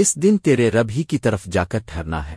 اس دن تیرے رب ہی کی طرف جا کر ٹھہرنا ہے۔